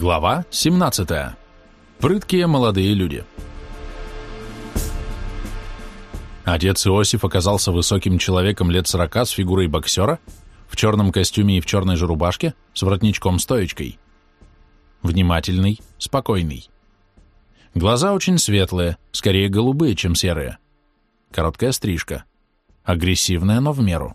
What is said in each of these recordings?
Глава 17. Прыткие молодые люди. Отец Иосиф оказался высоким человеком лет сорока с фигурой боксера, в черном костюме и в черной же рубашке, с воротничком-стоечкой. Внимательный, спокойный. Глаза очень светлые, скорее голубые, чем серые. Короткая стрижка. Агрессивная, но в меру.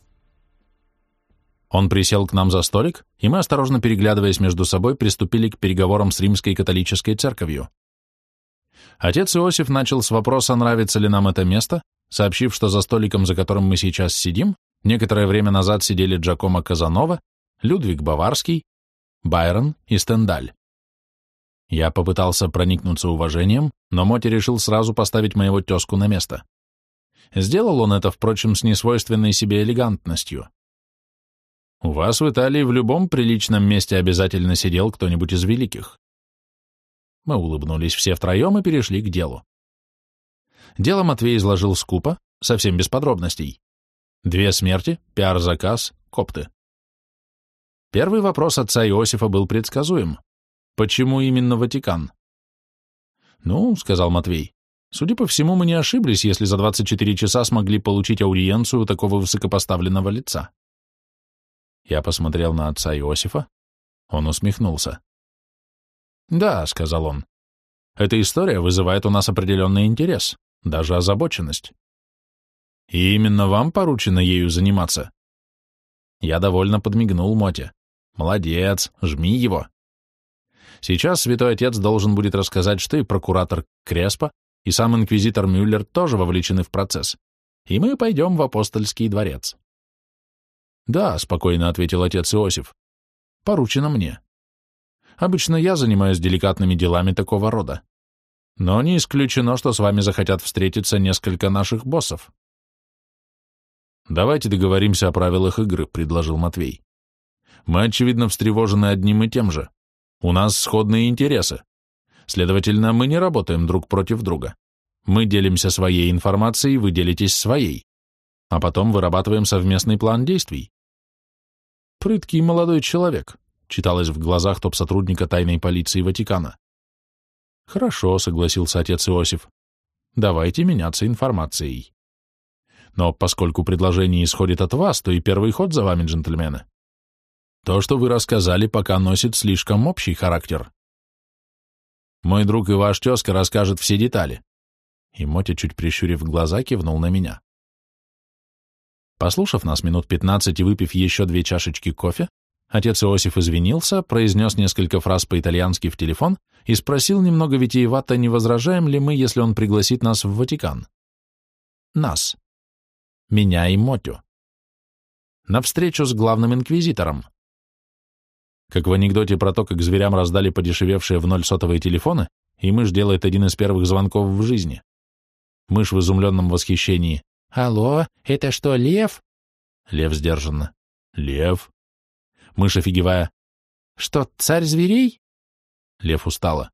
Он присел к нам за столик, и мы, осторожно переглядываясь между собой, приступили к переговорам с римской католической церковью. Отец Иосиф начал с вопроса, нравится ли нам это место, сообщив, что за столиком, за которым мы сейчас сидим, некоторое время назад сидели Джакомо Казанова, Людвиг Баварский, Байрон и Стендаль. Я попытался проникнуться уважением, но Моти решил сразу поставить моего тезку на место. Сделал он это, впрочем, с несвойственной себе элегантностью. У вас в Италии в любом приличном месте обязательно сидел кто-нибудь из великих. Мы улыбнулись все втроем и перешли к делу. Дело Матвей изложил скупо, совсем без подробностей. Две смерти, пиар-заказ, копты. Первый вопрос отца Иосифа был предсказуем. Почему именно Ватикан? Ну, сказал Матвей, судя по всему, мы не ошиблись, если за 24 часа смогли получить аудиенцию у такого высокопоставленного лица. Я посмотрел на отца Иосифа. Он усмехнулся. «Да», — сказал он, — «эта история вызывает у нас определенный интерес, даже озабоченность. И именно вам поручено ею заниматься». Я довольно подмигнул Моте. «Молодец, жми его». Сейчас святой отец должен будет рассказать, что и прокуратор Креспо, и сам инквизитор Мюллер тоже вовлечены в процесс, и мы пойдем в апостольский дворец. «Да», — спокойно ответил отец Иосиф. «Поручено мне. Обычно я занимаюсь деликатными делами такого рода. Но не исключено, что с вами захотят встретиться несколько наших боссов». «Давайте договоримся о правилах игры», — предложил Матвей. «Мы, очевидно, встревожены одним и тем же. У нас сходные интересы. Следовательно, мы не работаем друг против друга. Мы делимся своей информацией, вы делитесь своей. А потом вырабатываем совместный план действий. «Прыткий молодой человек», — читалось в глазах топ-сотрудника тайной полиции Ватикана. «Хорошо», — согласился отец Иосиф. «Давайте меняться информацией. Но поскольку предложение исходит от вас, то и первый ход за вами, джентльмены. То, что вы рассказали, пока носит слишком общий характер. Мой друг и ваш тезка расскажет все детали». И Мотя, чуть прищурив глаза, кивнул на меня. Послушав нас минут пятнадцать и выпив еще две чашечки кофе, отец Иосиф извинился, произнес несколько фраз по-итальянски в телефон и спросил немного витиевато, не возражаем ли мы, если он пригласит нас в Ватикан. Нас. Меня и Мотю. На встречу с главным инквизитором. Как в анекдоте про то, как зверям раздали подешевевшие в ноль сотовые телефоны, и мышь делает один из первых звонков в жизни. Мышь в изумленном восхищении. «Алло, это что, лев?» Лев сдержанно. «Лев». Мышь офигевая. «Что, царь зверей?» Лев устало.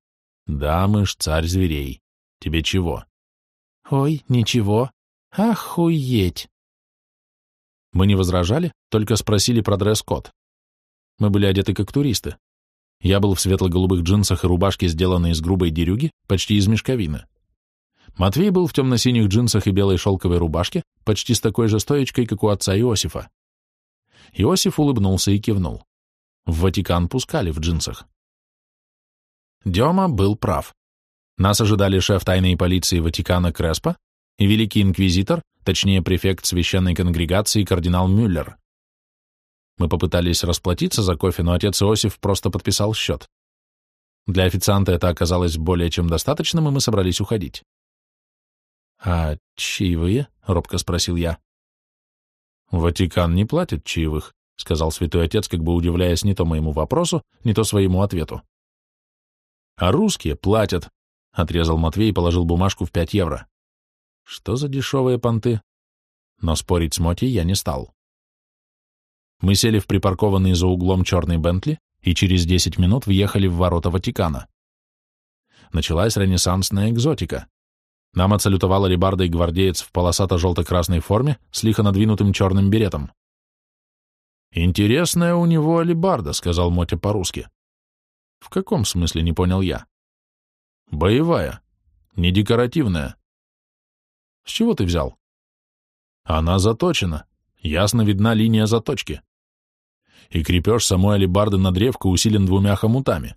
«Да, мышь, царь зверей. Тебе чего?» «Ой, ничего. Охуеть!» Мы не возражали, только спросили про дресс-код. Мы были одеты как туристы. Я был в светло-голубых джинсах и рубашке, сделанной из грубой дерюги, почти из мешковины. Матвей был в темно-синих джинсах и белой шелковой рубашке, почти с такой же стоечкой, как у отца Иосифа. Иосиф улыбнулся и кивнул. В Ватикан пускали в джинсах. Дема был прав. Нас ожидали шеф тайной полиции Ватикана Креспо и великий инквизитор, точнее префект священной конгрегации кардинал Мюллер. Мы попытались расплатиться за кофе, но отец Иосиф просто подписал счет. Для официанта это оказалось более чем достаточным, и мы собрались уходить. «А чаевые?» — робко спросил я. «Ватикан не платит чаевых», — сказал святой отец, как бы удивляясь не то моему вопросу, не то своему ответу. «А русские платят», — отрезал Матвей и положил бумажку в пять евро. «Что за дешевые понты?» Но спорить с Моти я не стал. Мы сели в припаркованный за углом черный Бентли и через десять минут въехали в ворота Ватикана. Началась ренессансная экзотика. Нам отсалютовал алебардой гвардеец в полосато-желто-красной форме с лихо надвинутым черным беретом. «Интересная у него алебарда», — сказал Мотя по-русски. В каком смысле, не понял я? Боевая, не декоративная. С чего ты взял? Она заточена, ясно видна линия заточки. И крепеж самой алебарды на древко усилен двумя хомутами.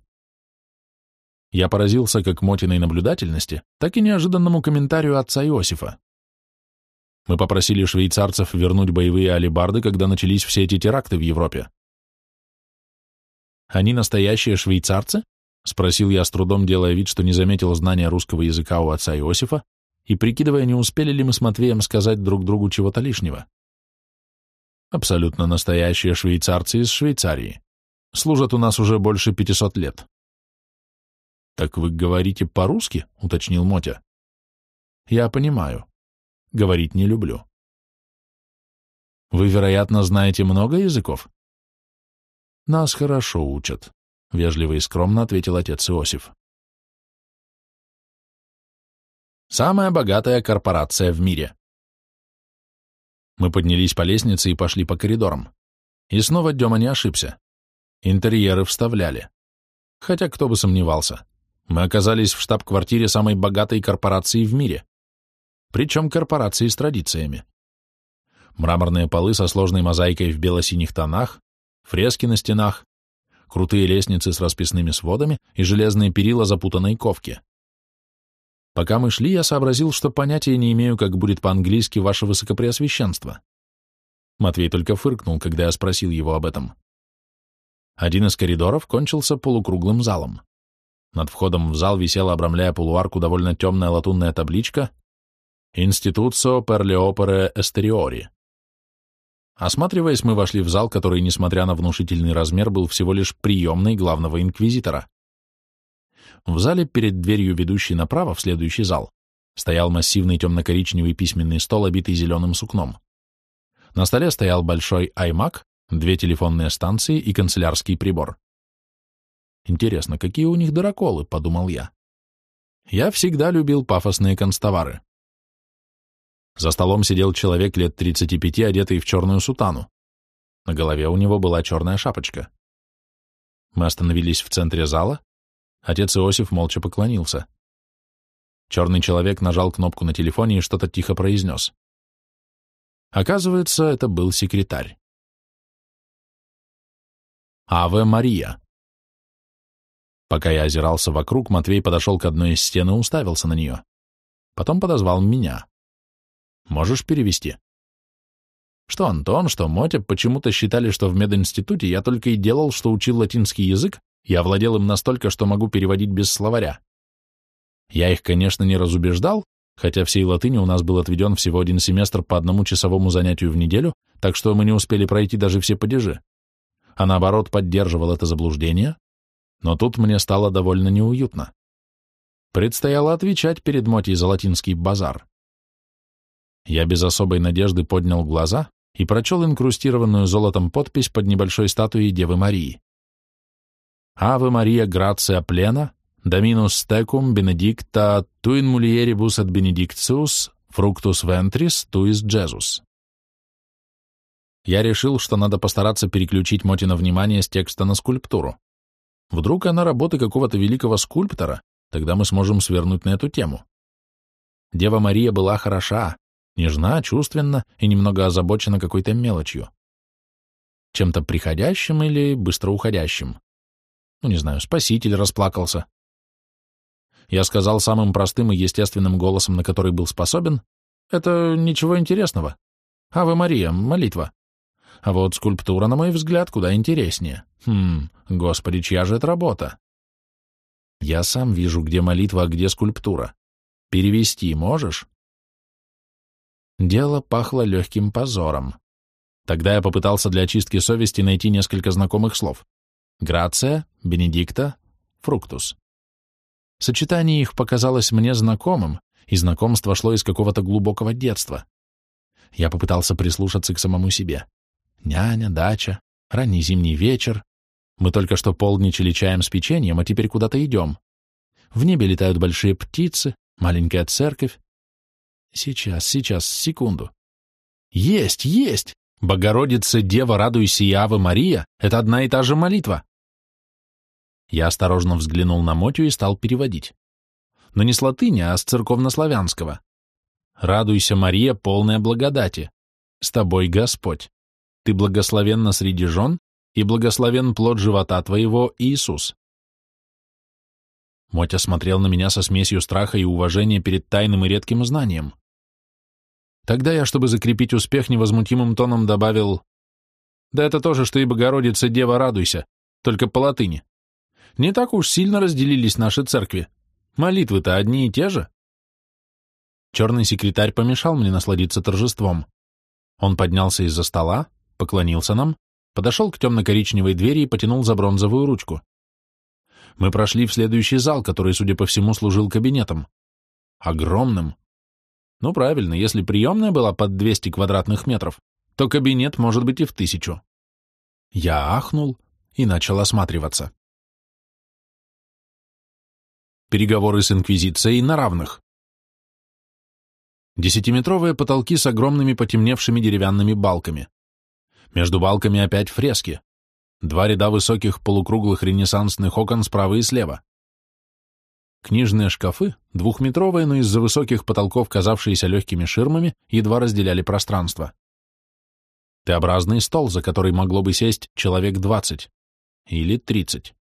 Я поразился как Мотиной наблюдательности, так и неожиданному комментарию отца Иосифа. Мы попросили швейцарцев вернуть боевые алебарды, когда начались все эти теракты в Европе. «Они настоящие швейцарцы?» — спросил я с трудом, делая вид, что не заметил знания русского языка у отца Иосифа и прикидывая, не успели ли мы с Матвеем сказать друг другу чего-то лишнего. «Абсолютно настоящие швейцарцы из Швейцарии. Служат у нас уже больше пятисот лет». «Так вы говорите по-русски?» — уточнил Мотя. «Я понимаю. Говорить не люблю». «Вы, вероятно, знаете много языков?» «Нас хорошо учат», — вежливо и скромно ответил отец Иосиф. Самая богатая корпорация в мире. Мы поднялись по лестнице и пошли по коридорам. И снова Дема не ошибся. Интерьеры вставляли. Хотя кто бы сомневался. Мы оказались в штаб-квартире самой богатой корпорации в мире. Причем корпорации с традициями. Мраморные полы со сложной мозаикой в бело-синих тонах, фрески на стенах, крутые лестницы с расписными сводами и железные перила запутанной ковки. Пока мы шли, я сообразил, что понятия не имею, как будет по-английски ваше высокопреосвященство. Матвей только фыркнул, когда я спросил его об этом. Один из коридоров кончился полукруглым залом. Над входом в зал висела, обрамляя полуарку, довольно темная латунная табличка «Институцо per le opere esteriori». Осматриваясь, мы вошли в зал, который, несмотря на внушительный размер, был всего лишь приемной главного инквизитора. В зале перед дверью, ведущей направо в следующий зал, стоял массивный темно-коричневый письменный стол, обитый зеленым сукном. На столе стоял большой iMac, две телефонные станции и канцелярский прибор. Интересно, какие у них дыроколы, подумал я. Я всегда любил пафосные констовары. За столом сидел человек лет 35, одетый в черную сутану. На голове у него была черная шапочка. Мы остановились в центре зала. Отец Иосиф молча поклонился. Черный человек нажал кнопку на телефоне и что-то тихо произнес. Оказывается, это был секретарь. «Аве Мария». Пока я озирался вокруг, Матвей подошел к одной из стен и уставился на нее. Потом подозвал меня. Можешь перевести? Что Антон, что Мотя почему-то считали, что в мединституте я только и делал, что учил латинский язык, и овладел им настолько, что могу переводить без словаря. Я их, конечно, не разубеждал, хотя всей латыни у нас был отведен всего один семестр по одному часовому занятию в неделю, так что мы не успели пройти даже все падежи. А наоборот, поддерживал это заблуждение, но тут мне стало довольно неуютно. Предстояло отвечать перед Мотей за латинский базар. Я без особой надежды поднял глаза и прочел инкрустированную золотом подпись под небольшой статуей Девы Марии. «Аве Мария Грация Плена, Доминус Текум Бенедикта Туин Мулиерибус от Benedictius Fructus Ventris Tuis Jesus». Я решил, что надо постараться переключить Мотина внимание с текста на скульптуру. Вдруг она работа какого-то великого скульптора, тогда мы сможем свернуть на эту тему. Дева Мария была хороша, нежна, чувственна и немного озабочена какой-то мелочью. Чем-то приходящим или быстро уходящим. Ну, не знаю, спаситель расплакался. Я сказал самым простым и естественным голосом, на который был способен, это ничего интересного. Аве Мария, молитва. А вот скульптура, на мой взгляд, куда интереснее. Хм, господи, чья же это работа? Я сам вижу, где молитва, а где скульптура. Перевести можешь? Дело пахло легким позором. Тогда я попытался для очистки совести найти несколько знакомых слов. Грация, Бенедикта, Фруктус. Сочетание их показалось мне знакомым, и знакомство шло из какого-то глубокого детства. Я попытался прислушаться к самому себе. Няня, дача, ранний зимний вечер. Мы только что полдничали чаем с печеньем, а теперь куда-то идем. В небе летают большие птицы, маленькая церковь, Сейчас, сейчас, секунду. Есть, есть! Богородица, Дева, радуйся, Ява, Мария — это одна и та же молитва. Я осторожно взглянул на Мотю и стал переводить. Но не с латыни, а с церковнославянского. «Радуйся, Мария, полная благодати. С тобой Господь. Ты благословенна среди жен, и благословен плод живота твоего, Иисус». Мотя смотрел на меня со смесью страха и уважения перед тайным и редким знанием. Тогда я, чтобы закрепить успех, невозмутимым тоном добавил «Да это тоже, что и Богородица, Дева, радуйся, только по латыни. Не так уж сильно разделились наши церкви. Молитвы-то одни и те же». Черный секретарь помешал мне насладиться торжеством. Он поднялся из-за стола, поклонился нам, подошел к темно-коричневой двери и потянул за бронзовую ручку. Мы прошли в следующий зал, который, судя по всему, служил кабинетом. Огромным. Ну, правильно, если приемная была под 200 квадратных метров, то кабинет может быть и в тысячу. Я ахнул и начал осматриваться. Переговоры с Инквизицией на равных. Десятиметровые потолки с огромными потемневшими деревянными балками. Между балками опять фрески. Два ряда высоких полукруглых ренессансных окон справа и слева. Книжные шкафы, двухметровые, но из-за высоких потолков, казавшиеся легкими ширмами, едва разделяли пространство. Т-образный стол, за который могло бы сесть человек двадцать или тридцать.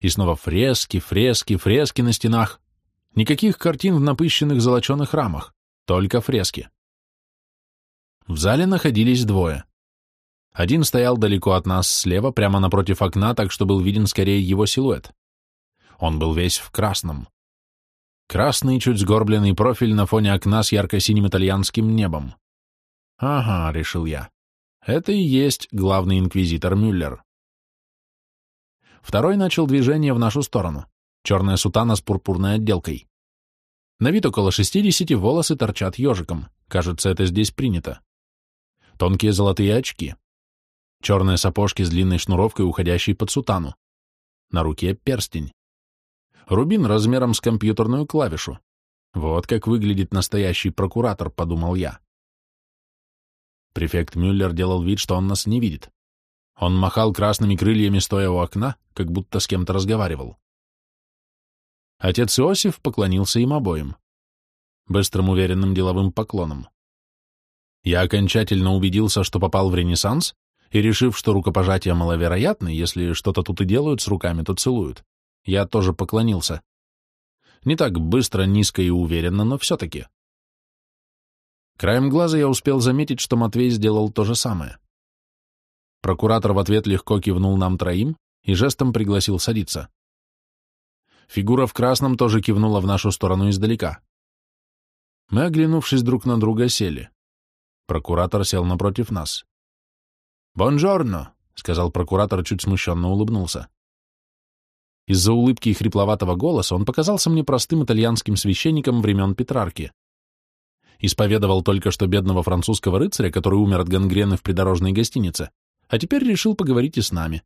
И снова фрески, фрески, фрески на стенах. Никаких картин в напыщенных золоченых рамах, только фрески. В зале находились двое. Один стоял далеко от нас слева, прямо напротив окна, так что был виден скорее его силуэт. Он был весь в красном. Красный, чуть сгорбленный профиль на фоне окна с ярко-синим итальянским небом. «Ага», — решил я, — «это и есть главный инквизитор Мюллер». Второй начал движение в нашу сторону. Черная сутана с пурпурной отделкой. На вид около шестидесяти волосы торчат ежиком. Кажется, это здесь принято. Тонкие золотые очки. Черные сапожки с длинной шнуровкой, уходящей под сутану. На руке перстень. Рубин размером с компьютерную клавишу. Вот как выглядит настоящий прокуратор, подумал я. Префект Мюллер делал вид, что он нас не видит. Он махал красными крыльями, стоя у окна, как будто с кем-то разговаривал. Отец Иосиф поклонился им обоим. Быстрым, уверенным деловым поклоном. Я окончательно убедился, что попал в Ренессанс, и, решив, что рукопожатие маловероятно, если что-то тут и делают с руками, то целуют, я тоже поклонился. Не так быстро, низко и уверенно, но все-таки. Краем глаза я успел заметить, что Матвей сделал то же самое. Прокуратор в ответ легко кивнул нам троим и жестом пригласил садиться. Фигура в красном тоже кивнула в нашу сторону издалека. Мы, оглянувшись друг на друга, сели. Прокуратор сел напротив нас. «Бонжорно», — сказал прокуратор, чуть смущенно улыбнулся. Из-за улыбки и хрипловатого голоса он показался мне простым итальянским священником времен Петрарки. Исповедовал только что бедного французского рыцаря, который умер от гангрены в придорожной гостинице, а теперь решил поговорить и с нами.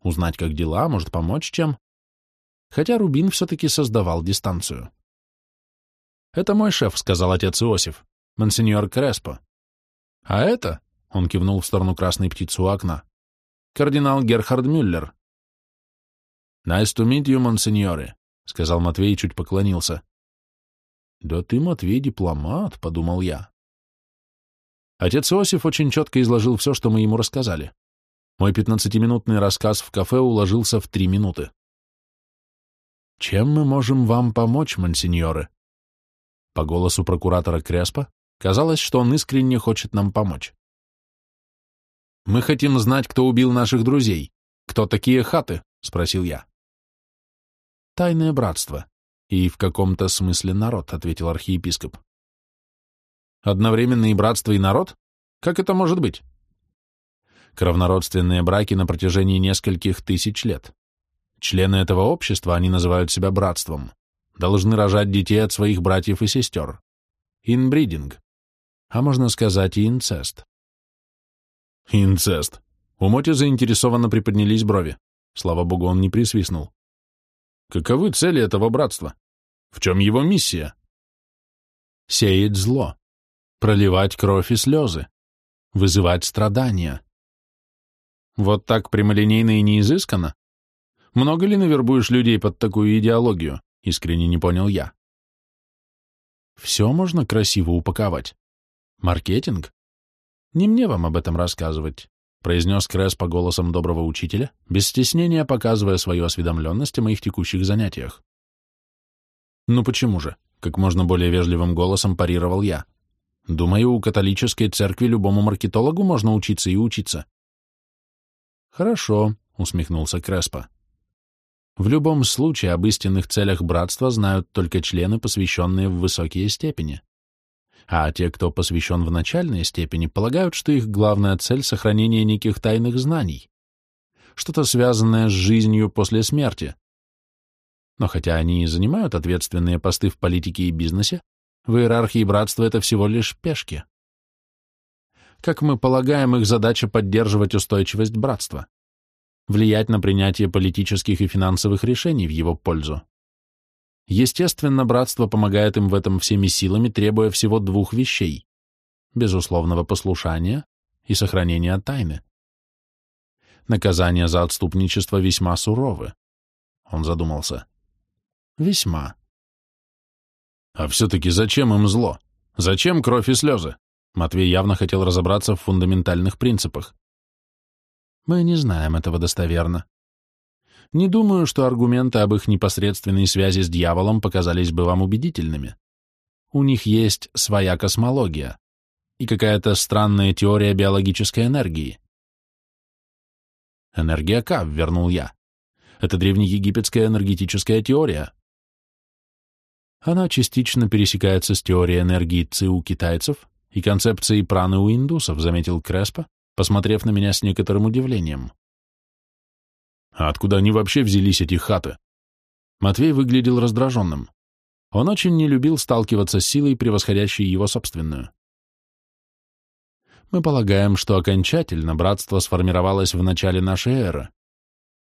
Узнать, как дела, может, помочь чем. Хотя Рубин все-таки создавал дистанцию. «Это мой шеф», — сказал отец Иосиф, — «монсеньор Креспо». «А это», он кивнул в сторону красной птицы у окна. «Кардинал Герхард Мюллер». «Nice to meet you, монсеньоре», — сказал Матвей и чуть поклонился. «Да ты, Матвей, дипломат», — подумал я. Отец Иосиф очень четко изложил все, что мы ему рассказали. Мой пятнадцатиминутный рассказ в кафе уложился в три минуты. «Чем мы можем вам помочь, монсеньоры?» По голосу прокуратора Креспа казалось, что он искренне хочет нам помочь. «Мы хотим знать, кто убил наших друзей. Кто такие хаты?» — спросил я. «Тайное братство. И в каком-то смысле народ», — ответил архиепископ. «Одновременно и братство, и народ? Как это может быть?» Кровнородственные браки на протяжении нескольких тысяч лет. Члены этого общества, они называют себя братством, должны рожать детей от своих братьев и сестер. Инбридинг. А можно сказать и инцест. Инцест. У Моти заинтересованно приподнялись брови. Слава богу, он не присвистнул. Каковы цели этого братства? В чем его миссия? Сеять зло, проливать кровь и слезы, вызывать страдания. Вот так прямолинейно и неизысканно? Много ли навербуешь людей под такую идеологию? Искренне не понял я. Все можно красиво упаковать. Маркетинг? Не мне вам об этом рассказывать, произнес Креспо голосом доброго учителя, без стеснения показывая свою осведомленность о моих текущих занятиях. Ну почему же? Как можно более вежливым голосом парировал я. Думаю, у католической церкви любому маркетологу можно учиться и учиться. Хорошо, усмехнулся Креспо. В любом случае об истинных целях братства знают только члены, посвященные в высокие степени. А те, кто посвящен в начальные степени, полагают, что их главная цель — сохранение неких тайных знаний, что-то связанное с жизнью после смерти. Но хотя они и занимают ответственные посты в политике и бизнесе, в иерархии братства это всего лишь пешки. Как мы полагаем, их задача поддерживать устойчивость братства влиять на принятие политических и финансовых решений в его пользу. Естественно, братство помогает им в этом всеми силами, требуя всего двух вещей – безусловного послушания и сохранения тайны. Наказания за отступничество весьма суровы. Он задумался. Весьма. А все-таки зачем им зло? Зачем кровь и слезы? Матвей явно хотел разобраться в фундаментальных принципах. Мы не знаем этого достоверно. Не думаю, что аргументы об их непосредственной связи с дьяволом показались бы вам убедительными. У них есть своя космология и какая-то странная теория биологической энергии. Энергия К, вернул я. Это древнеегипетская энергетическая теория. Она частично пересекается с теорией энергии ЦИ у китайцев и концепцией праны у индусов, заметил Креспо, посмотрев на меня с некоторым удивлением. «А откуда они вообще взялись, эти хаты?» Матвей выглядел раздраженным. Он очень не любил сталкиваться с силой, превосходящей его собственную. Мы полагаем, что окончательно братство сформировалось в начале нашей эры,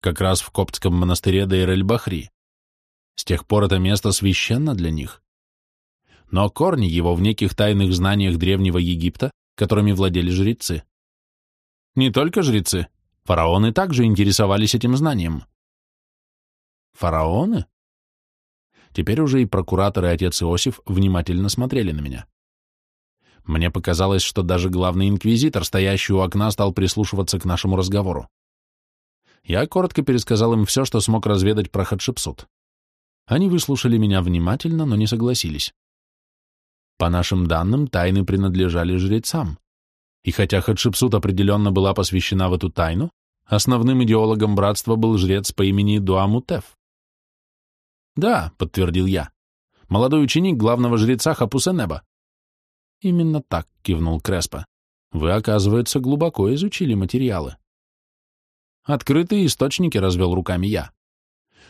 как раз в коптском монастыре Дейр-эль-Бахри. С тех пор это место священно для них. Но корни его в неких тайных знаниях Древнего Египта, которыми владели жрецы. Не только жрецы. Фараоны также интересовались этим знанием. Фараоны? Теперь уже и прокуратор, и отец Иосиф внимательно смотрели на меня. Мне показалось, что даже главный инквизитор, стоящий у окна, стал прислушиваться к нашему разговору. Я коротко пересказал им все, что смог разведать про Хатшепсут. Они выслушали меня внимательно, но не согласились. По нашим данным, тайны принадлежали жрецам. И хотя Хатшепсут определенно была посвящена в эту тайну, основным идеологом братства был жрец по имени Дуамутеф. «Да», — подтвердил я, — «молодой ученик главного жреца Хапусенеба». «Именно так», — кивнул Креспо. «Вы, оказывается, глубоко изучили материалы». «Открытые источники», — развел руками я.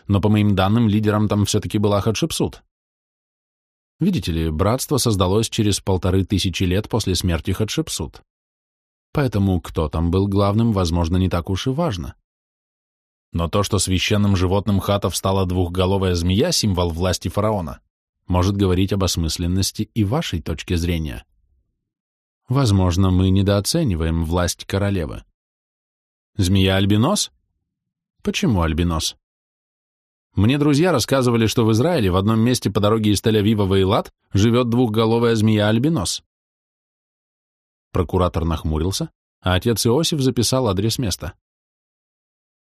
«Но, по моим данным, лидером там все-таки была Хатшепсут». Видите ли, братство создалось через полторы тысячи лет после смерти Хатшепсут. Поэтому кто там был главным, возможно, не так уж и важно. Но то, что священным животным хатов стала двухголовая змея, символ власти фараона, может говорить об осмысленности и вашей точки зрения. Возможно, мы недооцениваем власть королевы. Змея-альбинос? Почему альбинос? Мне друзья рассказывали, что в Израиле в одном месте по дороге из Тель-Авива в Эйлат живет двухголовая змея-альбинос. Прокуратор нахмурился, а отец Иосиф записал адрес места.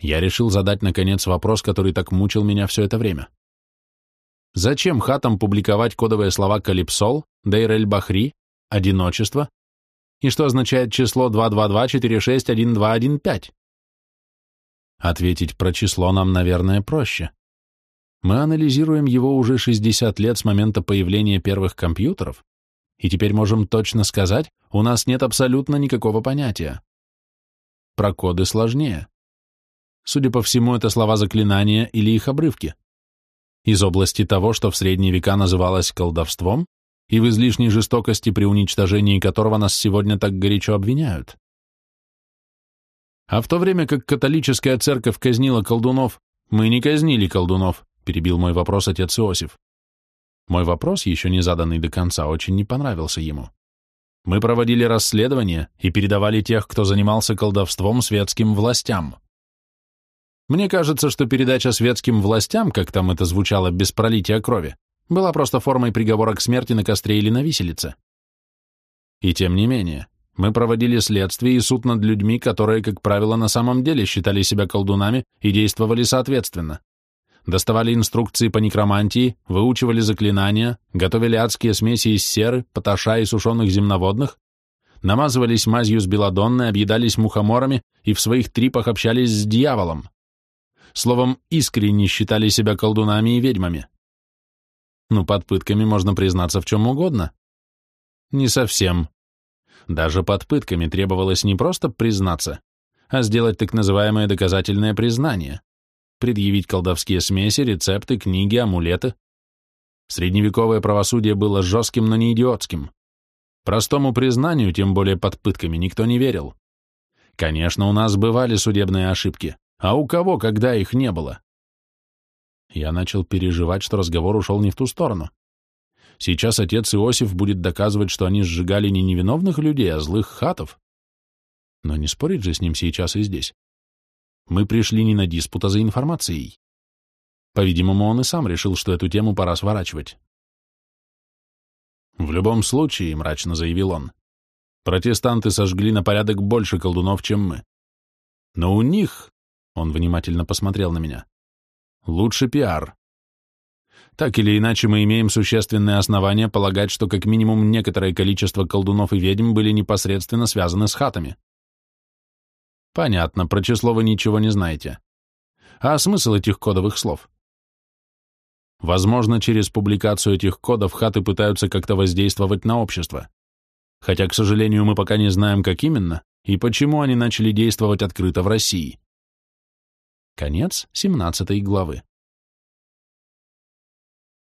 Я решил задать, наконец, вопрос, который так мучил меня все это время. Зачем хатам публиковать кодовые слова «Калипсол», «Дейр-эль-Бахри», «Одиночество» и что означает число 222-461215? Ответить про число нам, наверное, проще. Мы анализируем его уже 60 лет с момента появления первых компьютеров, и теперь можем точно сказать, у нас нет абсолютно никакого понятия. Про коды сложнее. Судя по всему, это слова заклинания или их обрывки. Из области того, что в средние века называлось колдовством, и в излишней жестокости, при уничтожении которого нас сегодня так горячо обвиняют. А в то время как католическая церковь казнила колдунов, мы не казнили колдунов, перебил мой вопрос отец Иосиф. Мой вопрос, еще не заданный до конца, очень не понравился ему. Мы проводили расследование и передавали тех, кто занимался колдовством, светским властям. Мне кажется, что передача светским властям, как там это звучало без пролития крови, была просто формой приговора к смерти на костре или на виселице. И тем не менее, мы проводили следствие и суд над людьми, которые, как правило, на самом деле считали себя колдунами и действовали соответственно. Доставали инструкции по некромантии, выучивали заклинания, готовили адские смеси из серы, поташа и сушеных земноводных, намазывались мазью с белодонной, объедались мухоморами и в своих трипах общались с дьяволом. Словом, искренне считали себя колдунами и ведьмами. Ну, под пытками можно признаться в чем угодно. Не совсем. Даже под пытками требовалось не просто признаться, а сделать так называемое доказательное признание, предъявить колдовские смеси, рецепты, книги, амулеты. Средневековое правосудие было жестким, но не идиотским. Простому признанию, тем более под пытками, никто не верил. Конечно, у нас бывали судебные ошибки, а у кого, когда их не было? Я начал переживать, что разговор ушел не в ту сторону. Сейчас отец Иосиф будет доказывать, что они сжигали не невиновных людей, а злых хатов. Но не спорить же с ним сейчас и здесь. Мы пришли не на диспут, а за информацией. По-видимому, он и сам решил, что эту тему пора сворачивать. В любом случае, мрачно заявил он, протестанты сожгли на порядок больше колдунов, чем мы. Но у них, он внимательно посмотрел на меня, лучше пиар. Так или иначе, мы имеем существенные основания полагать, что как минимум некоторое количество колдунов и ведьм были непосредственно связаны с хатами. Понятно, про число вы ничего не знаете. А смысл этих кодовых слов? Возможно, через публикацию этих кодов хаты пытаются как-то воздействовать на общество. Хотя, к сожалению, мы пока не знаем, как именно и почему они начали действовать открыто в России. Конец 17 главы.